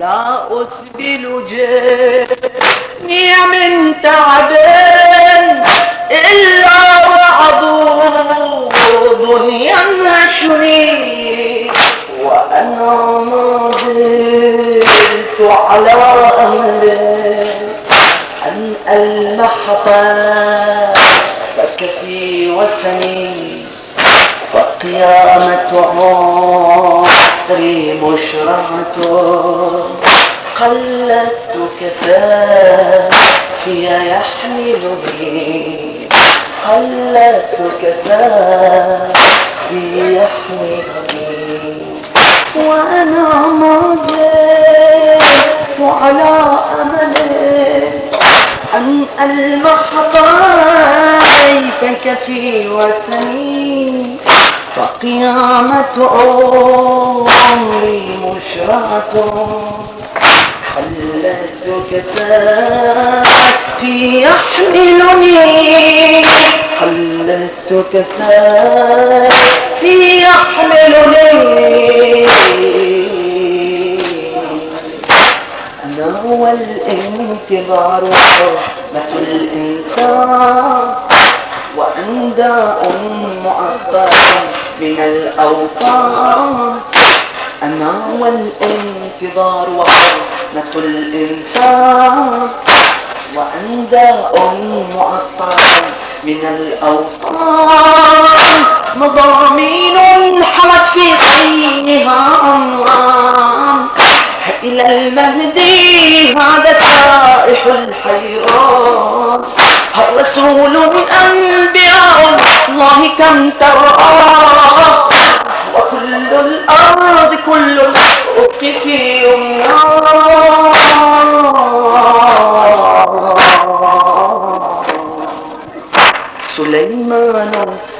لا أسبل جني من تعب إلا وعضوض ينهشني وأنا ما زلت على أمل أن ألمح طابك في وسني فقيامة عمري مشرعة قلدت كسافي يحملني قلدت كسافي يحملني وأنا ما زلت على أمل أن ألمح طيفك في وسني فقيامة عمري مشرعة. سافي يحملني. خلتك سافي يحملني. أنا والانتظار رحمة الإنسان وأنداء معطر من الأوطان. أنا والانتظار ورحمة الإنسان وأنداء معطر من الأوطان. مضامين حمت في حينها عنوان إلى المهدي هذا سائح الحيران. رسول أنبياء الله كم ترى؟ وكل الأرض كل الأفق في سليمان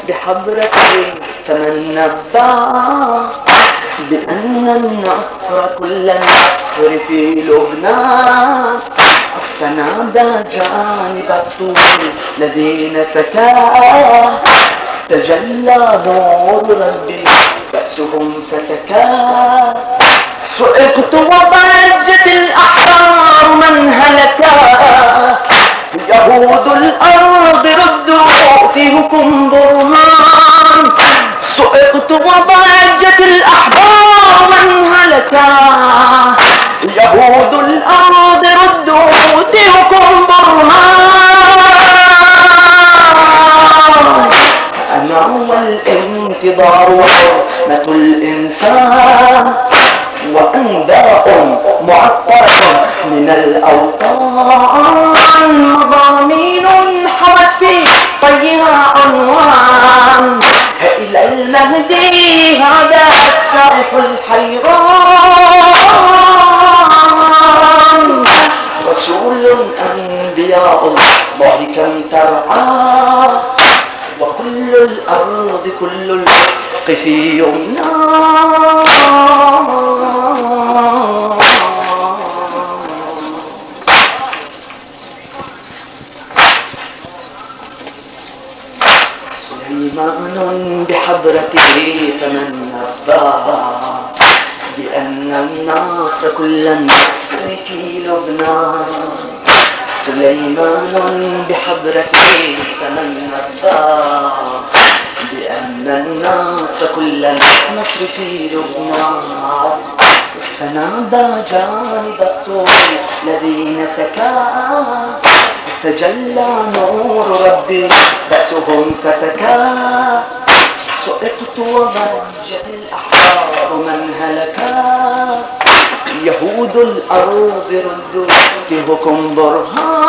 بحضرته فمن نبأ بأن النصر كل النصر في لبنان. فنادى جانب الطول الذين سكاه تجلى نور ربي بأسهم فتكا. سئقت وضجت الأحرار من هلكا. يهود الأرض ردوا فيكم برهان سئقت وضجت الأحبار من هلكا. يهود الأرض ردوا فيكم برهان أنا والانتظار الإنسان الأوطان مضامين حمت في طيها عنوان إلى المهدي هذا السائح الحيران. رسول أنبياء الله كم ترعى. وكل الأرض كل الحق في يمنى. كل النصر في لبنان. فنادى جانب الطول الذين سكاه تجلى نور ربي بأسهم فتكا. سئقت وضجت الأحرار من هلكا. يهود الأرض ردوا فيكم برهان.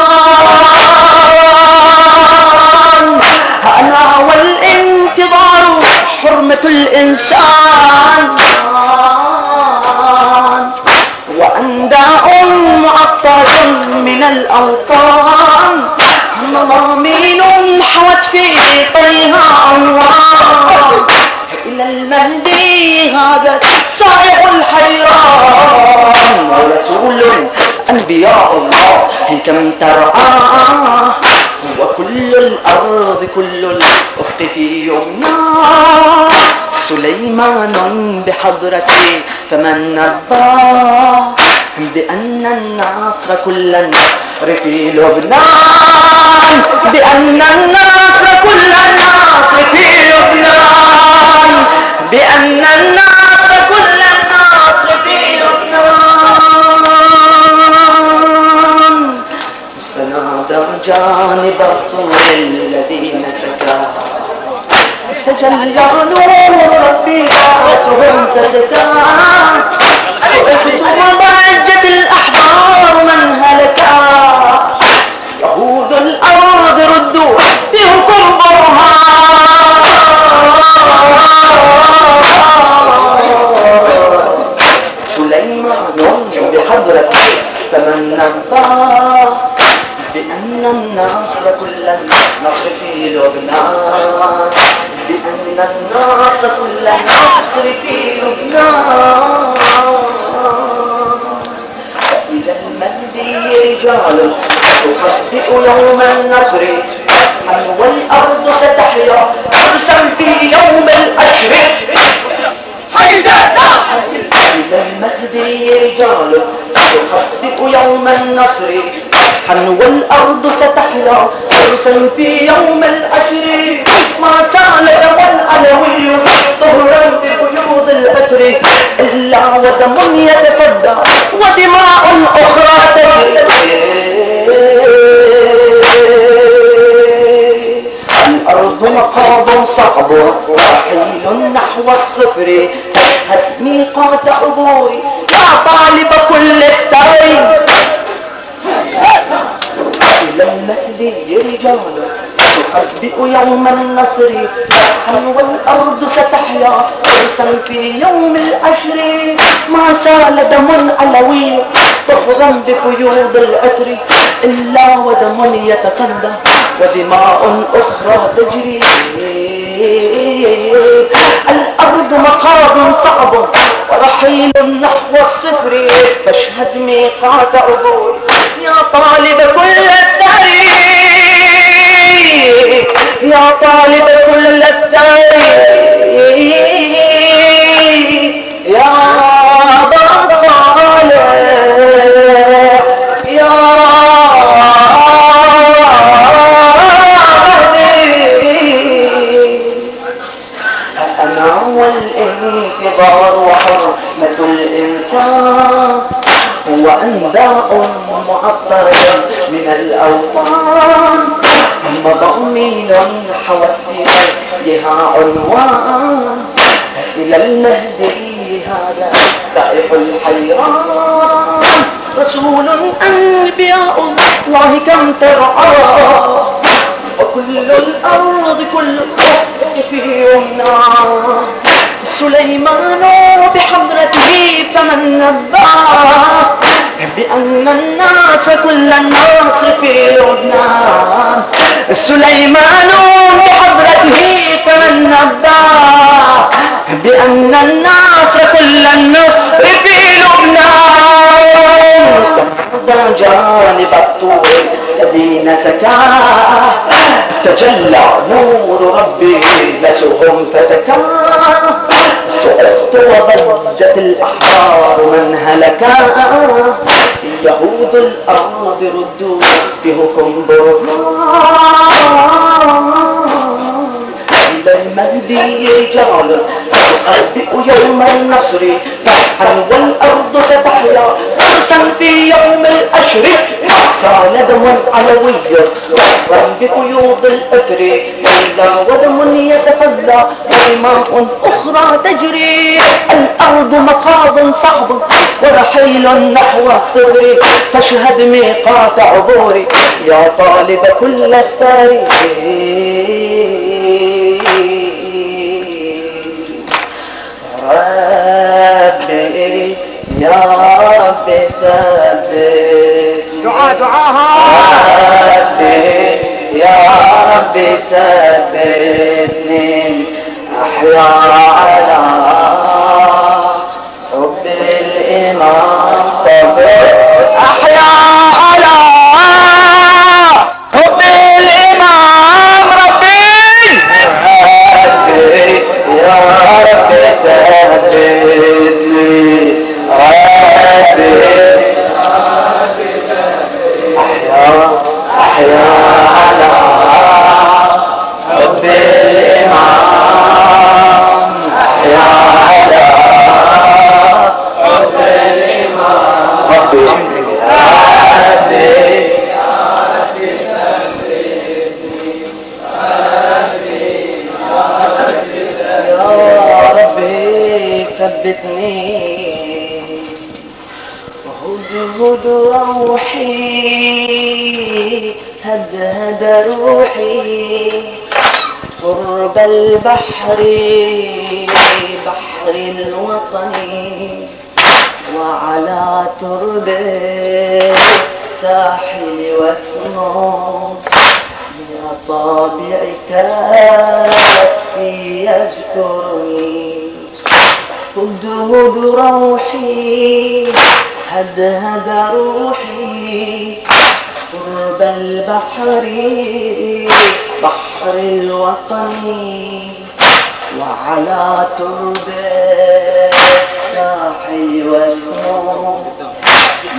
حرمة الإنسان. وأنداء معطر من الأوطان. مضامين حوت في طيها عنوان. إلى المهدي هذا سائح الحيران. ورسول أنبياء الله كم ترعاه. وكل الأرض كل الأفق في يمنى سليمان بحضرتي فمن نباه بأن النصر كل النصر في لبنان بأن النصر كل النصر في لبنان بأن النصر كل النصر في لبنان فنادى جانب سكا تجلى نور ربي راسهم تدكا سئلت عرسا في يوم العشر ما سال دم العلوي طهرا في قيود العطر إلا ودم يتصدى ودماء أخرى تجري. الأرض مقام صعب رحيل نحو الصفر تشهد ميقات عبوري يا طالب كل التاريخ المهدي رجال ستخبئ يوم النصر فتحا والأرض ستحيا. عرسا في يوم العشر ما سال دم علوي طهرا بقيود العطر إلا ودم يتصدى ودماء أخرى تجري. الأرض مقاب صعب ورحيل نحو الصفر. فاشهد ميقات عبور يا طالب كل التاريخ يا طالب كل التاريخ يا أبا صالح. يا أنا والانتظار وحرمة الإنسان. هو أنداء معطر من الأوطان. مضامين حوت إليها عنوان. إلى المهدي هذا سائح الحيران. رسول أنبياء الله كم ترعى. وكل الأرض كل في يمنى. سليمان بحضرته فمن نباه بأن الناس كل الناصر في لبنان سليمان بحضرته فمن نباه بأن الناس كل النصر في لبنان جانب الطور الذين سكاه تجلى نور ربي لسهم فتكاه سقطت وضجت الأحرار من هلكا. يهود الأرض ردوا بهكم برهان إلى المهدي رجال سأخبئ يوم النصر فتحا والأرض ستحيا فرسا في يوم الأشر سال دم علوي ظهرا بقيود الأثر إلا ودم يتصدى ودماء أخرى تجري الأرض مخاض صعب ورحيل نحو الصبر فاشهد ميقات عبوري يا طالب كل التاريخ. ربي يا ربي ثبت دعاء دعاها ربي يا ربي ثبتني. أحيا على حب الإمام. قرب البحر بحر الوطن وعلى ترب الوطن وعلى ترب الساحل واسمه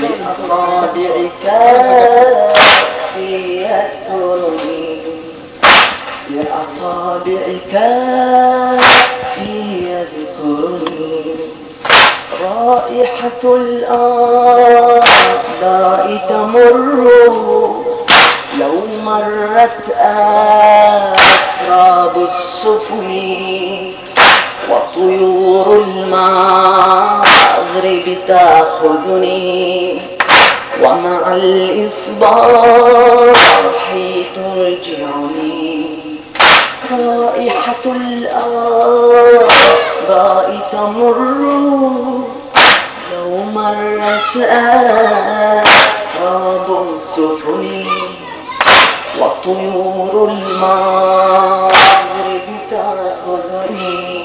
بأصابعك في يذكرني بأصابعك في يذكرني رائحة الآباء تمر لو مرت أسراب السفن وطيور المغرب تأخذني ومع الإصباح ترجعني رائحة الآباء تمر لو مرت أراب السفن وطيور المغرب تأخذني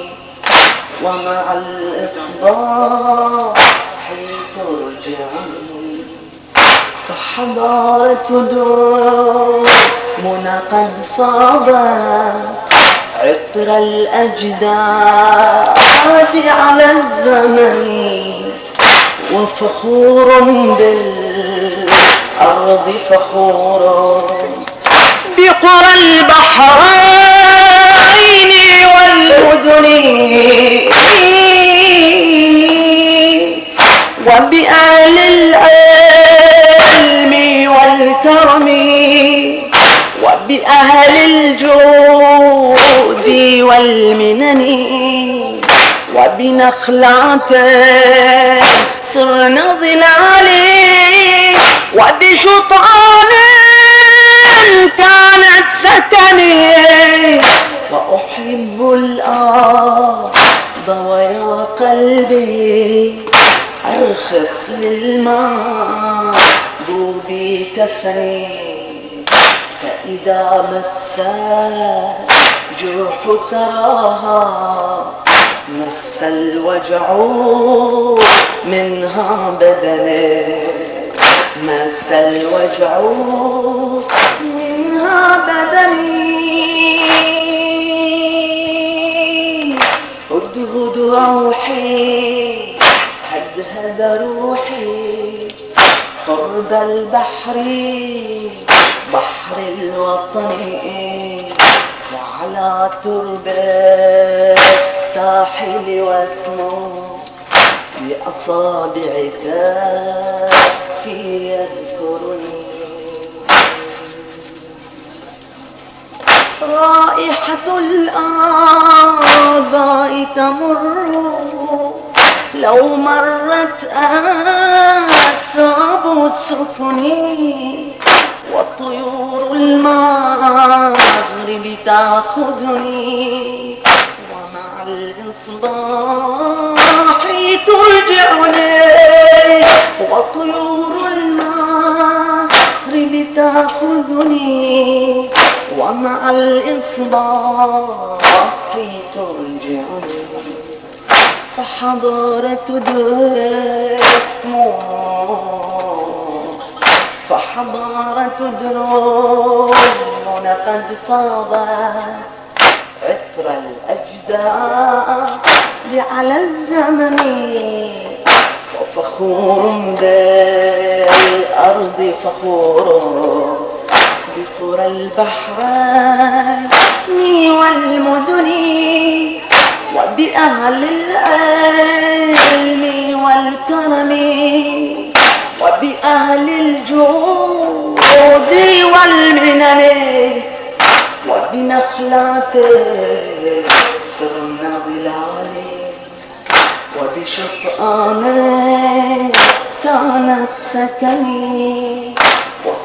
ومع الإصباح ترجعني فحضارة درمنا قد فاضت عطر الأجداد على الزمن وفخور بالأرض فخور بقرى البحرين والمدن وبأهل العلم والكرم. وبأهل الجود والمنن. وبنخلات صرنا ظلال. وبشطعان كانت سكني. وأحب الأرض ويا قلبي أرخص للماء دوبي كفني. فإذا مسات جوح تراها مس الوجع منها بدني. مس الوجع بدني. هدهد روحي هدهد روحي. قرب البحر بحر الوطن. وعلى ترب ساحل واسمه بأصابعك في يذكرني رائحة الآباء تمر. لو مرت أسراب السفن وطيور المغرب تأخذني. ومع الإصباح ترجعني. وطيور المغرب تأخذني. ومع الإصباح ترجعني فحضارة دموع. فحضارة دموعنا قد فاضت عطر الأجداد على الزمن. وفخور بالأرض فخور. بقرى البحرين والمدن وبأهل العلم والكرم وبأهل الجود والمنن وبنخلات صرنا ظلال وبشطآن كانت سكني.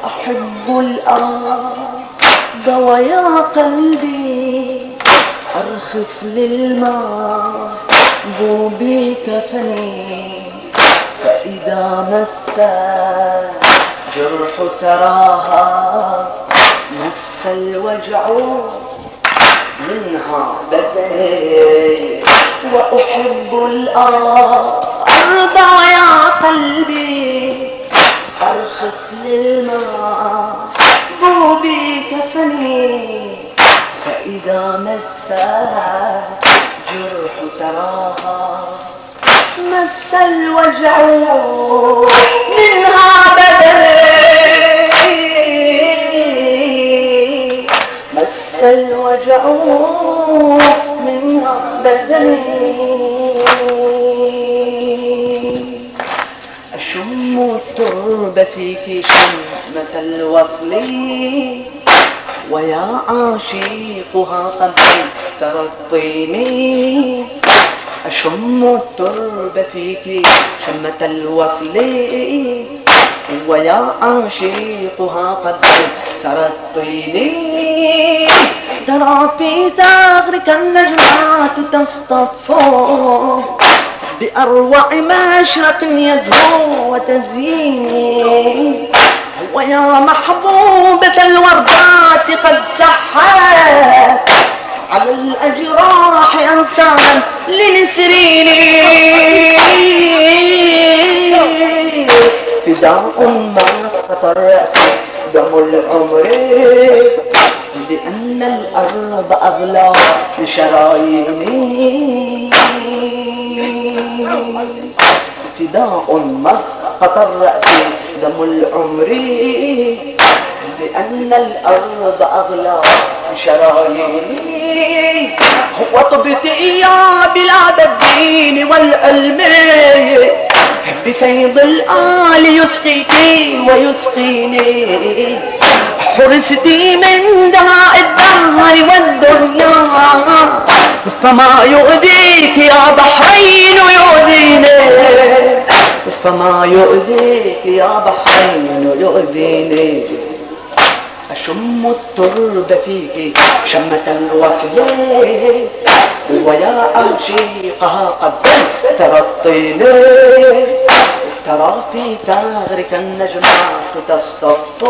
وأحب الأرض ويا قلبي أرخص للماء بوبي كفني فإذا مس جرح ثراها مس الوجع منها بدني وأحب الأرض يا قلبي أرخص للماء ذوبي كفني فإذا مس جرح تراها. مس الوجع منها بدني. مس الوجع منها بدني. أشم الترب فيك شمة الوصل ويا عاشقها ترى الطين أشم الترب فيك شمة الوصل ويا عاشقها ترى الطين ترى في ثغرك النجمات تصطفو بأروع مشرق يزهو وتزين ويا محبوبة الوردات قد سحت على الأجراح أنسانا لنسريني فداء ما سقط الرأس دم العمر. لأن الأرض أغلى لشراييني فداء مسقط الرأس دم العمر بأن الأرض أغلى شراييني وطبتي يا بلاد الدين والعلم بفيض الآل يسقيك ويسقيني. حرستي من داء الدهر والدنيا. فما يؤذيك يا بحرين يؤذيني. فما يؤذيك يا بحرين يؤذيني. أشم الترب فيك شمة الوصل. ويا عشيقها قد الطين ترى في ثغرك النجمات تصطف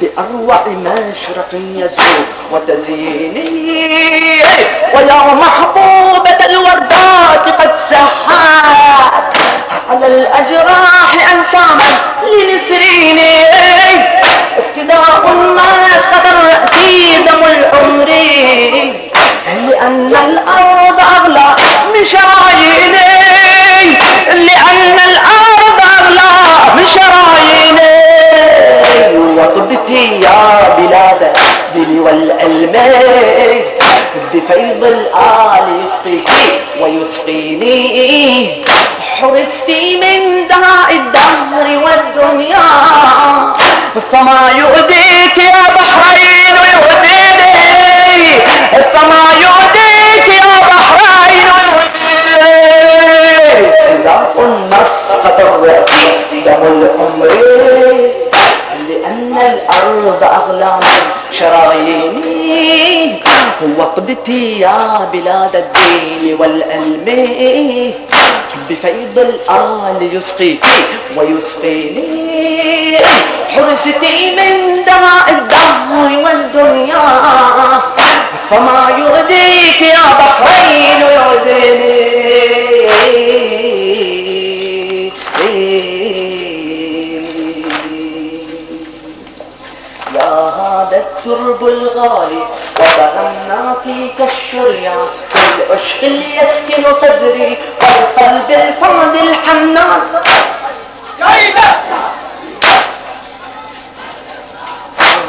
بأروع مشرق يزهو وتزيني ويا محبوبة الوردات قد سحت على الأجراح أنساما لنسريني افتداء ما يسقط الرأس دم العمر لأن الأرض أغلى من شراييني. لأن الأرض أغلى من شراييني. وطبتي يا بلاد الدين والعلم بفيض الآل يسقيك ويسقيني. حرستي من داء الدهر والدنيا. فما يؤذيك يا بحرين. فما يؤذيك يا بحرين يؤذيني لا مسقط الرأس دم العمر. لأن الأرض أغلى من شراييني وطبتي يا بلاد الدين والعلم. بفيض الآل يسقيك ويسقيني. حرستي من داء الدهر والدنيا. فما يؤذيك يا بحرين يؤذيني يا هذا الترب الغالي وضرمنا فيك الشريعة بالعشق اللي يسكن صدري والقلب الفرد الحنان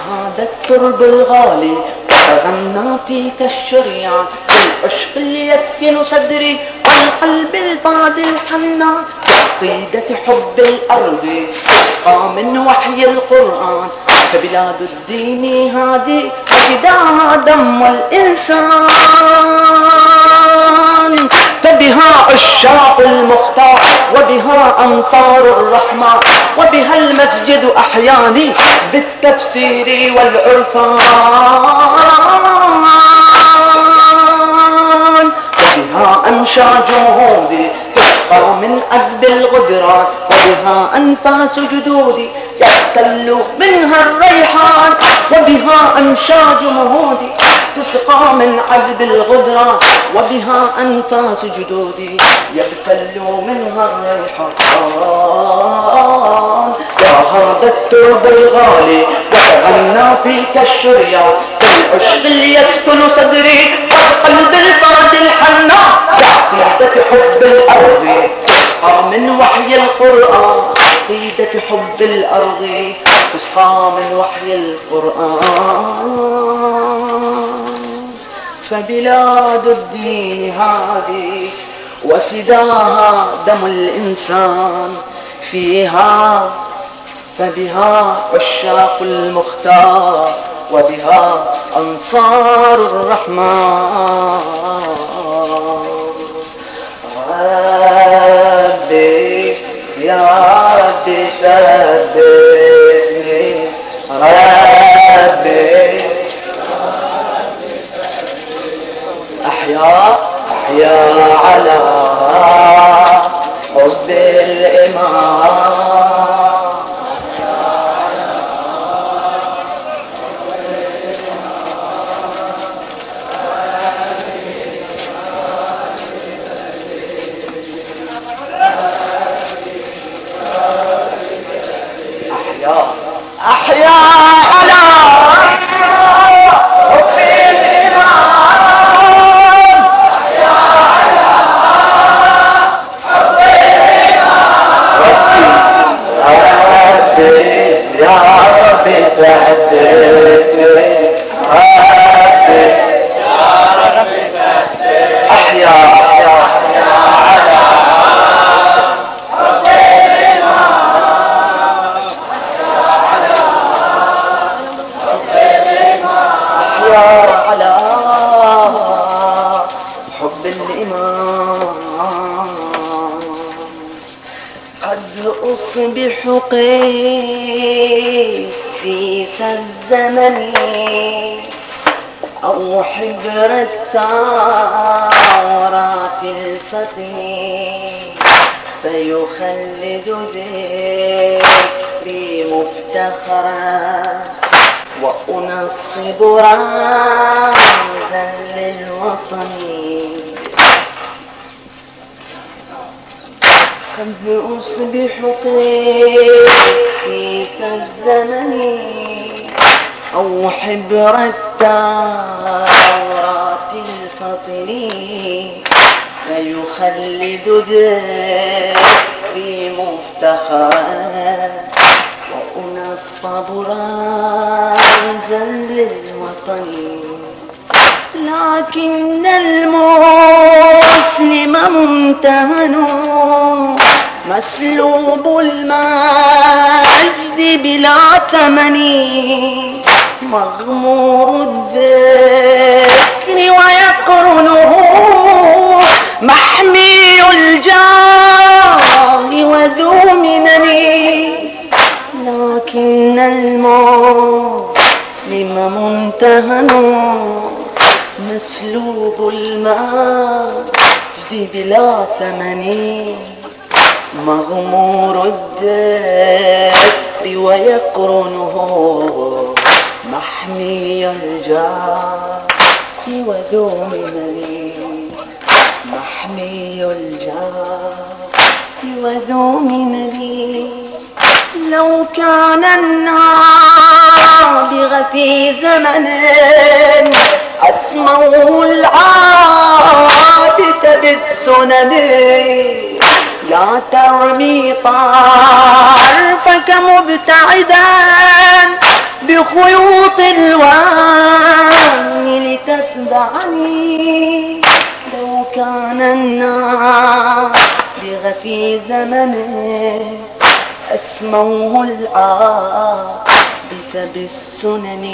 هذا الترب الغالي وضرمنا فيك الشريعة بالعشق اللي يسكن صدري والقلب الفرد الحنان عقيدة حب الأرض تسقى من وحي القرآن. فبلاد الدين هذه وفداها دم الإنسان فبها عشاق المختار وبها أنصار الرحمن وبها المسجد أحياني بالتفسير والعرفان. وبها أمشى جهودي تسقى من أدب الغدران وبها أنفاس جدودي يختل منها الريحان. وبها أمشاج مهودي تسقى من عذب الغدران وبها أنفاس جدودي يبتل منها الريحان يا هذا الترب الغالي وتغنى فيك الشريان بالعشق اللي يسكن صدري والقلب البرد الحنان بعقيدة حب الأرض تسقى من وحي القرآن. عقيدة حب الأرض تسقى من وحي القرآن. فبلاد الدين هذه وفداها دم الإنسان فيها فبها عشاق المختار وبها أنصار الرحمن. ربي يا ربي ثبتني أحيا أحيا على حب الإمام قد أصبح قسيس الزمن أو حبر التوراة الفطن فيخلد ذكري مفتخرا وأنصب رمزا للوطن. لكن المسلم ممتهن. مسلوب المجد بلا ثمن مغمور الذكر ويقرنه محمي الجاه وذو منن. لكن المسلم ممتهن مسلوب المجد بلا ثمن. مغمور الذكر ويقرنه محمي الجاه وذو منني محمي الجاه وذو منني لو كان النابغ في زمن أسموه العابد بالسنن لا ترمي طرفك مبتعدا بخيوط الوان لتتبعني لو كان النابغ في زمنه أسموه العابث بالسنن.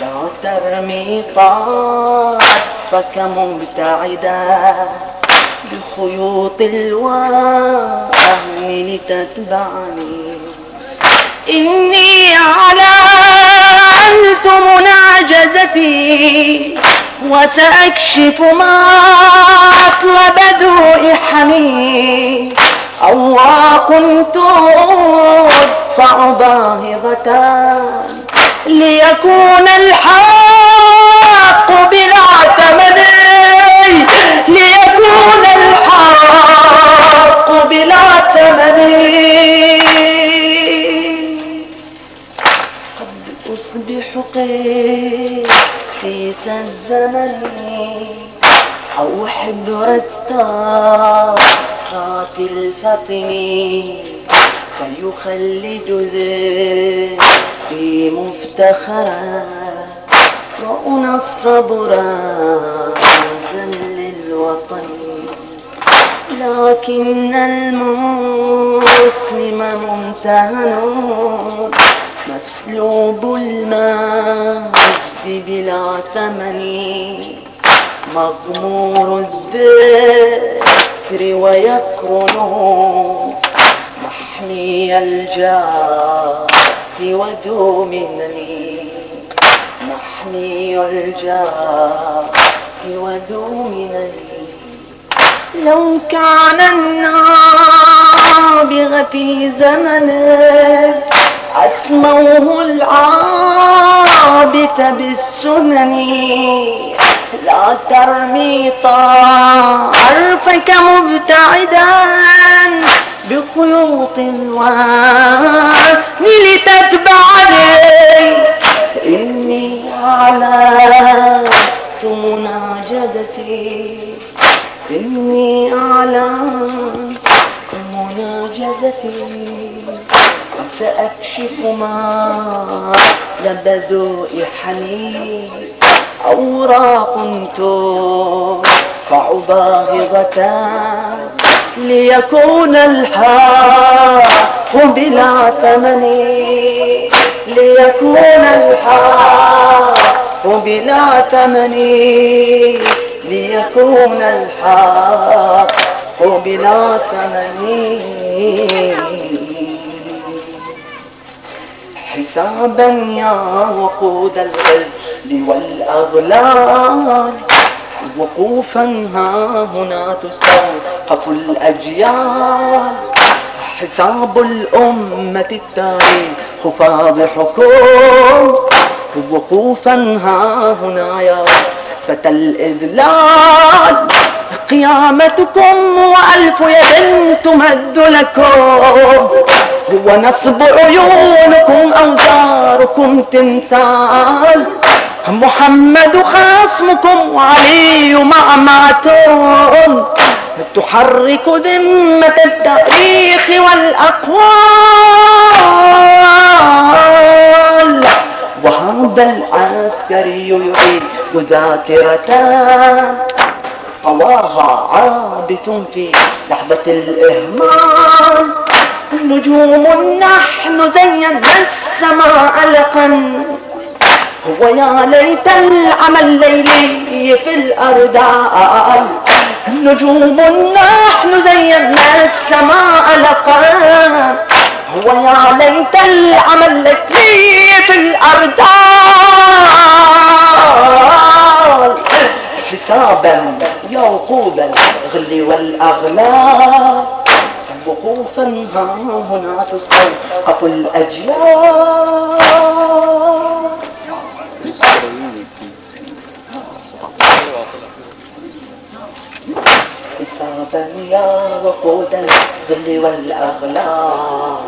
لا ترمي طرفك مبتعدا بخيوط الوهم لتتبعني إني علمت مناجزتي وسأكشف مطلب ذو إحني أواق تدفع باهظتان ليكون الحق بلا ثمن ليكون بلا ثمن. قد أصبح قسيس الزمن أو حبر الطاقات الفطن فيخلد ذكري مفتخرا رؤنا الصبرا للوطن. لكن المسلم ممتهن مسلوب المجد بلا ثمن مغمور الذكر ويكرنه محمي الجاه وذو مني محمي الجاه وذو مني لو كان النابغ في زمنه أسموه العابث بالسنن. لا ترمي طرفك مبتعدا بخيوط الوان لتتبعني. إني أعلنت مناجزتي إني أعلنت مناجزتي سأكشف ما لبذوا حنين أوراق ترفع باهظتان ليكون الحق بلا ثمن. ليكون الحق بلا ثمن. ليكون الحق بلا ثمن حسابا يا وقود الغل والأغلال. وقوفا ها هنا تستوقف الأجيال. حساب الأمة التاريخ فاضحكم وقوفا ها هنا يا فتى الإذلال. قيامتكم وألف يد تمد لكم. هو نصب عيونكم أوزاركم تمثال. محمد خصمكم وعلي معمعة تحرك ذمة التاريخ والأقوال. وهذا العسكري يعيد ذاكرة طواها عابث في لحظة الإهمال. نجوم نحن زينا السماء لقا هو يا ليت العمل ليلي في الأردال نجوم نحن زينا السماء لقا هو يا ليت العمل ليلي في الأردال حسابا يا وقود الغل والأغلال. وقوفا ها هنا تستوقف الأجيال. حسابا يا وقود الغل والأغلال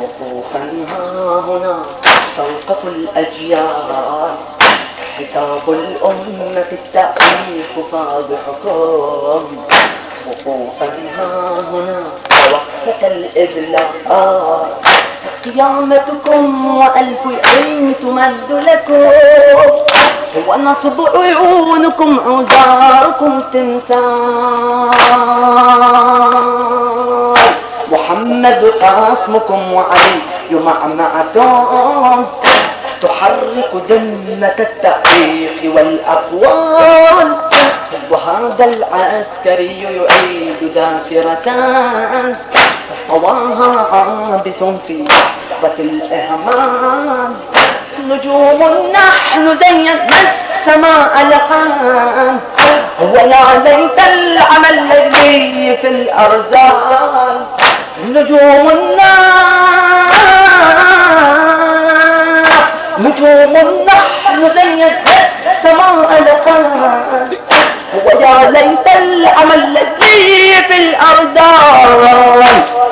وقوفا ها هنا تستوقف الأجيال. حساب الأمة التأليف فاضحكم وقوفا ها هنا ووقفة الإذلال. قيامتكم وألف يد تمد لكم. هو نصب عيونكم أوزاركم تمثال. محمد قاسمكم وعلي معمعة تحرك ذمة التأريخ والأقوال. وهذا العسكري يعيد ذاكرتان. طواها عابث في رحبة الإهمال. نجوم نحن زينا السماء لقان ويا ليت العمل الذي في الأرذال نجوم نجوم نحن زينا السماء لقان ويا ليت العمل الذي في الأرض.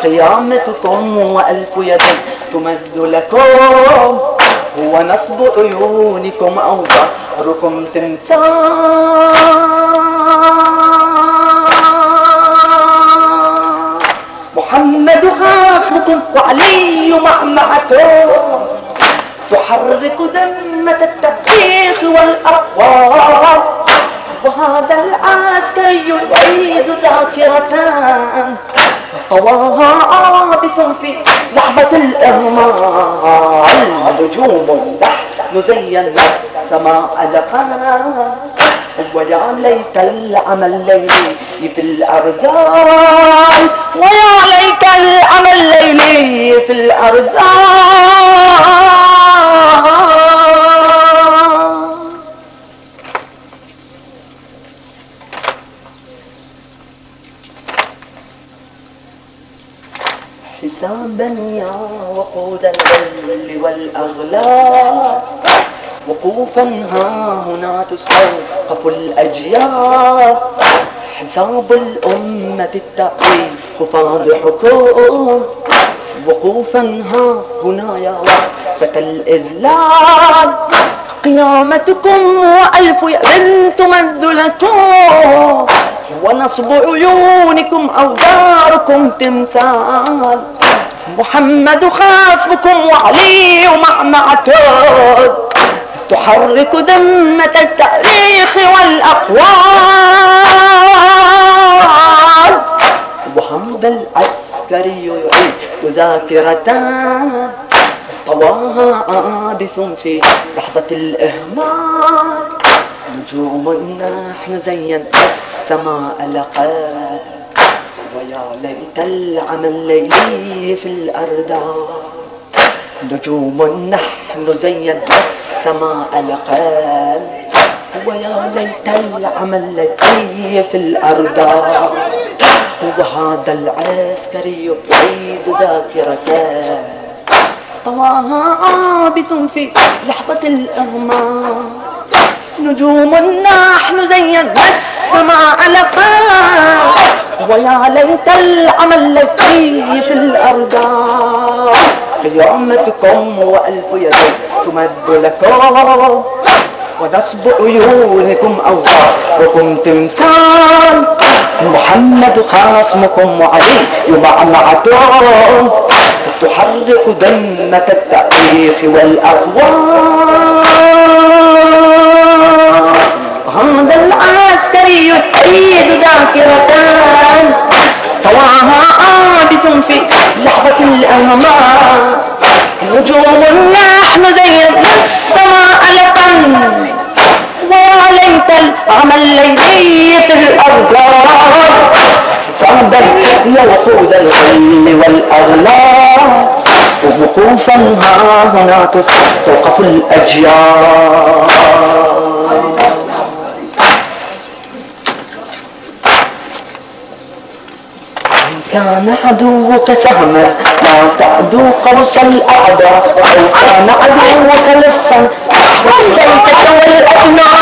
قيامتكم وألف يد تمد لكم. ونصب عيونكم أو ظهركم تمثال محمد حاسبكم وعلي معمعته تحرك ذمة التفكيخ والأقوال وهذا العسكري يعيد ذاكرتان عابث في لحظة الإغمال نجوم نحن زينا السماء لقانا ويا ليت العمل ليلي في الأرذال. ويا ليت العمل ليلي في الأرذال. حسابا يا وقود الغل والأغلال. وقوفا ها هنا تستوقف الأجيال. حساب الأمة التاريخ فاضحكم وقوفا ها هنا يا وقفة الإذلال. قيامتكم وألف يد تمد لكم ونصب عيونكم أوزاركم تمثال. محمد خاصبكم وعلي ومعمعته تحرك ذمة التأريخ والأقوال. وهذا العسكري يعيد ذاكرتان طواها عابث في لحظة الإهمال. نجوم نحن زينا السماء لقد ويا ليت العمل ليلي في الأرض. نجوم نحن زينا السماء لقد ويا ليت العمل ليلي في الأرض. وهذا العسكري يعيد ذاكرته طواها عابث في لحظة الأغمار نجوم نحن زينا السماء لقا ويا ليت العمل لكي في الأرض. قيامتكم وألف يد تمد لكم ونصب عيونكم أوصاركم تمثال. محمد خاصمكم وعلي يمعمعتم تحرك دمة التاريخ والأقوال يعيد ذاكرتان طواها عابث في لحظة الأمان نجوم نحن زينا السماء لقا وليت العمل ليلي في الأرض صعدا يوقود الغل والأغلال. ووقوفا ها هنا توقف الأجيال. كان عدوك سهما لا تعدو قوس الأعداء. أو كان عدوك لصا بيتك والأبناء.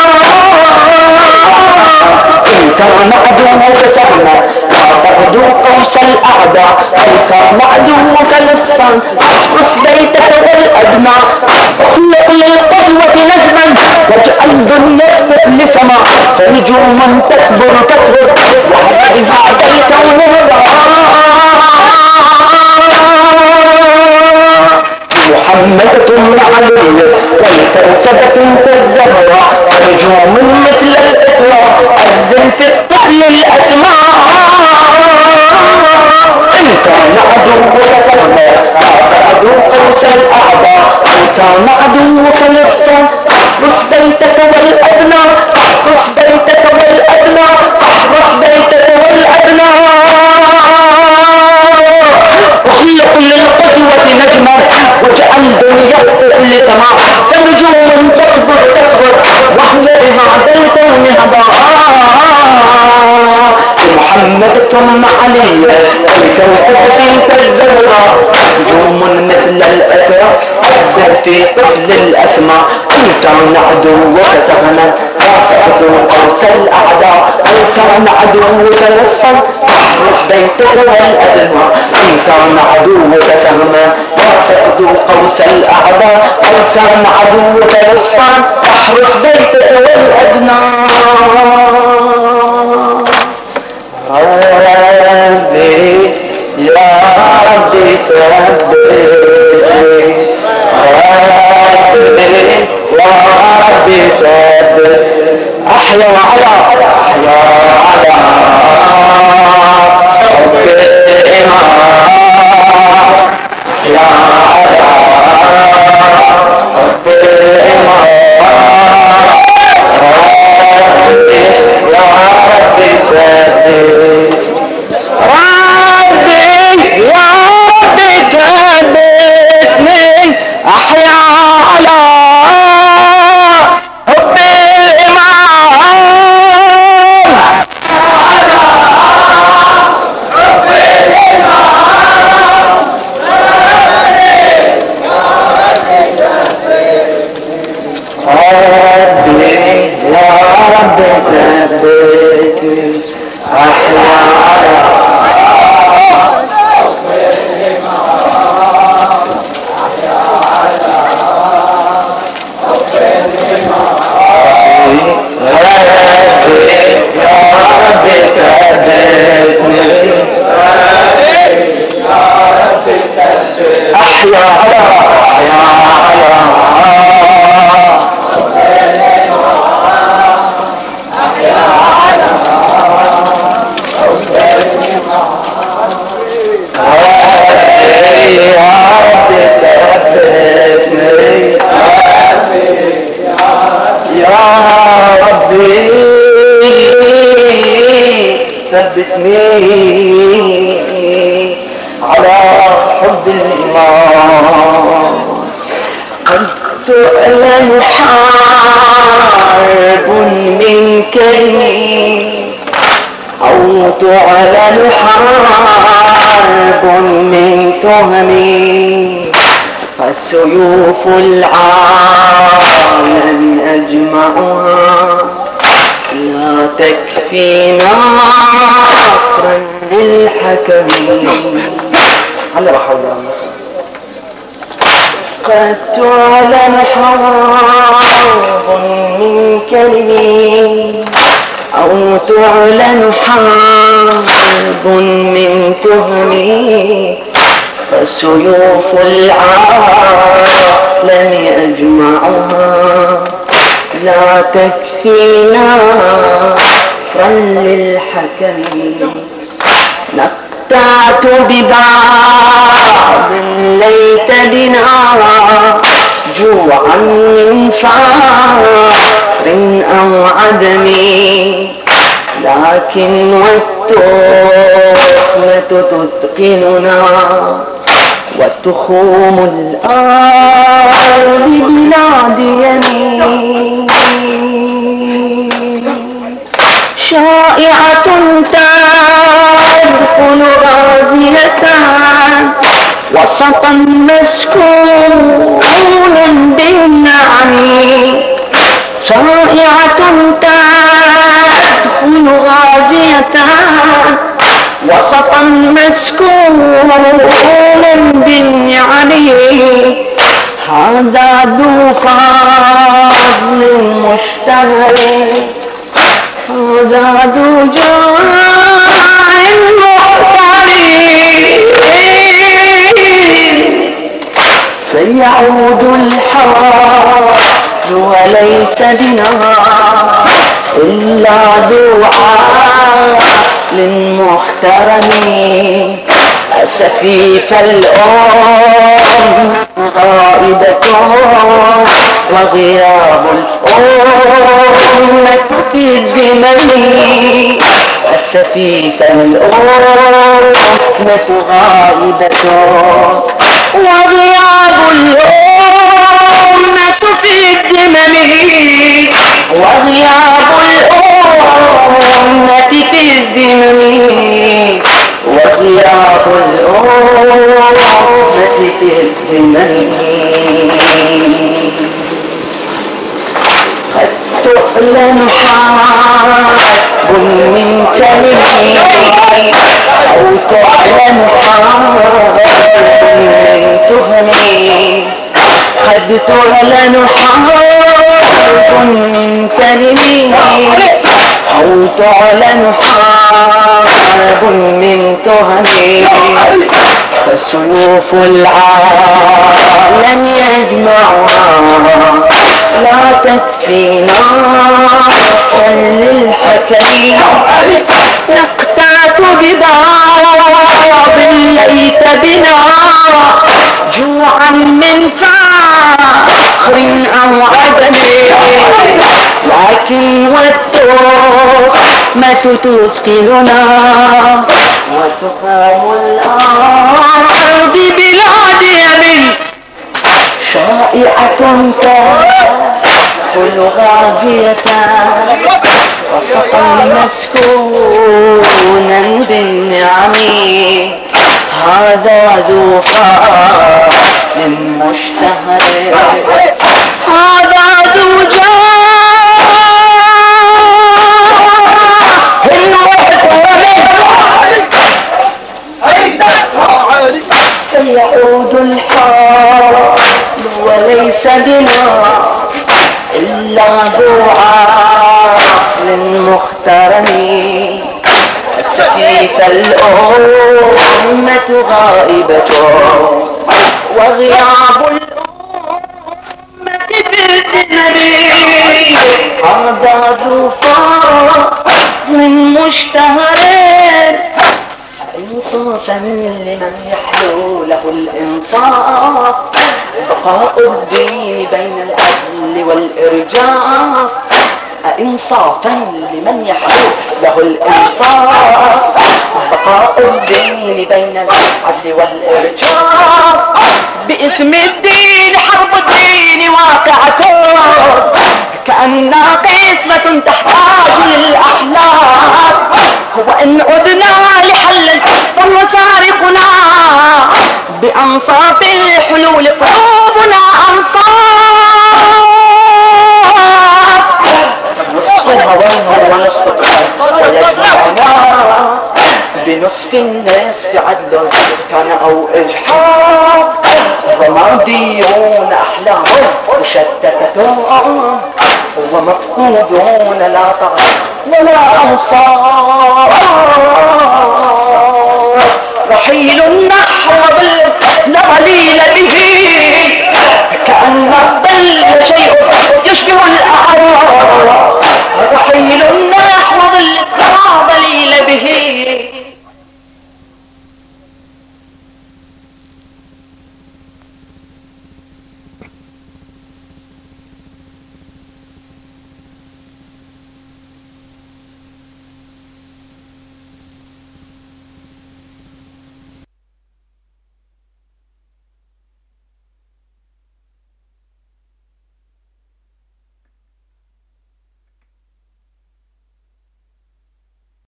إن كان عدوك سهما لا تعدو الأعداء كان عدوك لصا احرس بيتك والأبناء أخلق للقدوة نجما. واجعل دنيتك لسما فنجوما تكبر تسبر وهذه هذا الكون محمد علي والكوكبة كالزهرة نجوم مثل الإطلاق أذن في الطفل الأسماء. إن كان عدوك سلما عدوك سلأعضا إن كان عدوك للصم احرس بيتك والأبنى احرس بيتك والأبنى احرس بيتك والأبنى وخلق للقدوة نجما واجعل دنيتك لسماء فنجوم تكبر تصبر واحمر مع ذي الكون هبا امتكم ثم علي الكوكب انت نجوم مثل الأترة قدر في قتل الأسماء. إن كان عدوك سهما عدو قوس الأعداء. إن كان عدوك نصا احرس بيتك والأدنى. إن كان عدوك سهما عدو قوس الأعداء. إن كان عدوك نصا تهمي فسيوف العالم أجمعها لا تكفي نصرا للحكم. ولا قوة قد تعلن حرب من كلمي أو تعلن حرب من تهمي فسيوف العالم أجمعها لا تكفينا نصرا للحكم. نقطعت ببعض ليت بنا جوعا من فقر أو عدم. لكن والتهمة تثقلنا. وتخوم الأرض بلاد يمين. شائعة تدخل غازية وسطا مسكونا بالنعم. شائعة تدخل غازية وسطا مسكونا بالنعم هذا ذو فضل مشتهر. هذا ذو جاه محترم فيعود الحال وليس بنا إلا دعاء للمحترم أسفيف الأم غائبة وغياب الأمة في الذمم أسفيف الأمة غائبة وغياب الأمة في الذمم وغياب الأمة في الذمم وغياب الأمة في الذمم قد تؤلم حرب من كلمه أو تعلم حرب من تهمه قد تعلن حارب من كلمه أو تعلن حارب من تهمي فسيوف العالم يجمعها. لا تكفينا نصرا للحكم نقتات بباب ليت بنا. جوعا من فخر أو عدم لكن والتهمة تثقلنا وتقام الأرض بلاد يمين. شائعة تدخل غازية وسطا مسكونا بالنعم هذا ذو فعل مشتهر. هذا ذو يعود الحال وليس بنا إلا ذو عقل مخترن السفيف الأمة غائبة وغياب الأمة النبي. هذا ذو فضل مشتهر إنصافا لمن يحلو له الإنصاف. بقاء الدين بين العدل والإرجاف. إنصافا لمن يحلو له الإنصاف بقاء الدين بين العدل والإرجاف. باسم الدين حرب الدين واقعة. كأنها قسمة تحتاج للأحلام وإن عدنا لحل فهو سارقنا. بأنصاف الحلول قلوبنا أنصاف. الهوى ونصف بنصف الناس بعدل كان أو إجحاف رماديون أحلامهم مشتتة ومفقودون لا تعرف ولا أنصار. رحيل النحو بالنبل كأن الظل شيء يشبه الأعراض رحيل نحو ظل لا ظليل به